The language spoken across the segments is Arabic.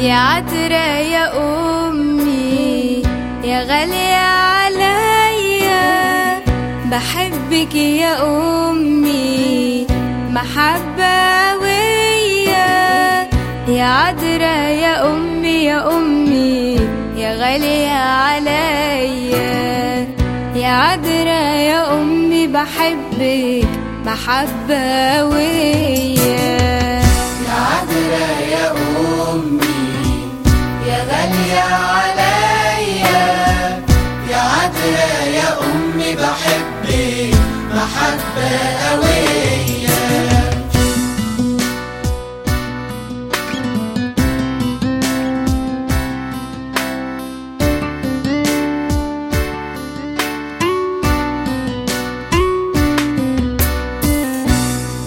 يا عطرة يا أمي يا غالية عليا. بحبك يا أمي محبة ويا يا عذرة يا أمي يا أمي يا غالية عليا. يا عذرة يا أمي بحبك محبة ويا يا عليا يا أمي بحبك محبة قوية.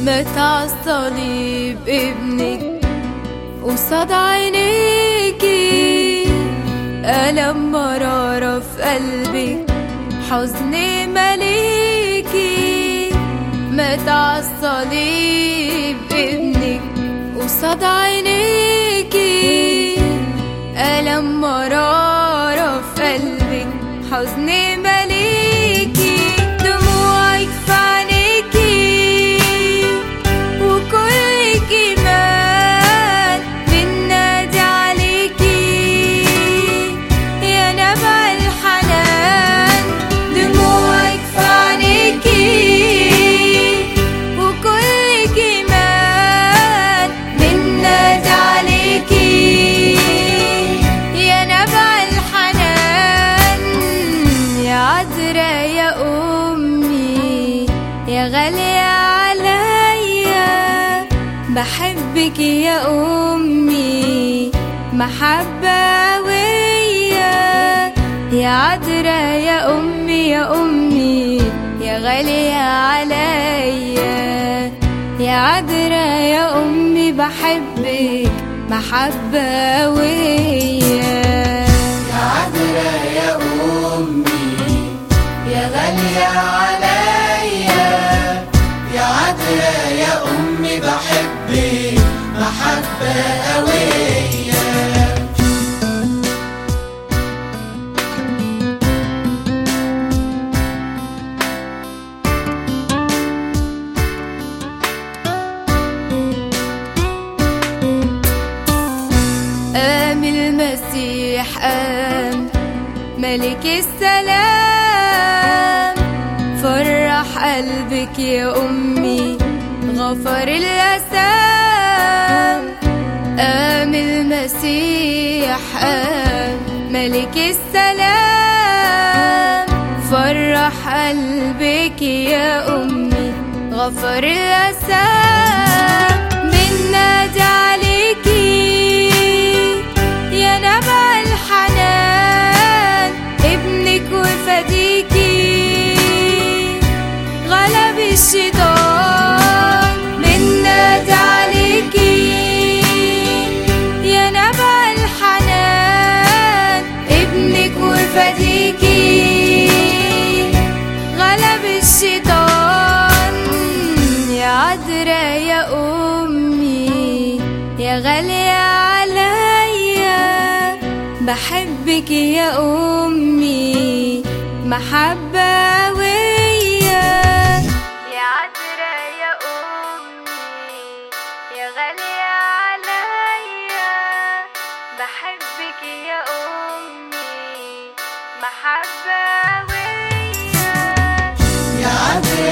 مات عالصليب ابنك قصاد عينيكي ألم مرارة في قلبك حزن مليكي مات عالصليب ابنك قصاد عينيكي يا غالية عليا. بحبك يا أمي محبة ويا يا عذرة يا أمي يا أمي يا غالية عليا. يا عذرة يا أمي بحبك محبة ويا يا عذرة يا أمي يا غالية عليا. قوية المسيح ملك السلام. فرح قلبك يا أمي غفر الأسام قام المسيح قام ملك السلام. فرح قلبك يا أمي غفر الأسام بنادي عليكي بحبك يا أمي. محبة ويا. يا عذرة يا أمي. يا غالية عليا. بحبك يا أمي. محبة ويا. يا عذرة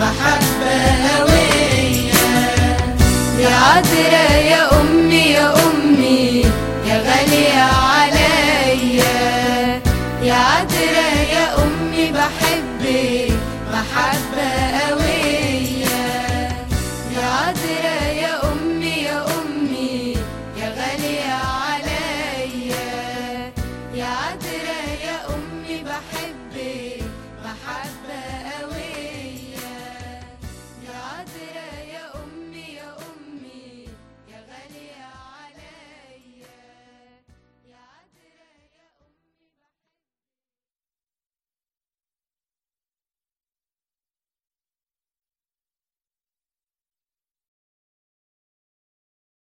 محبة هوية. يا عذرة يا أمي يا أمي يا غالية عليا يا عذرة يا أمي بحبك محبة قوي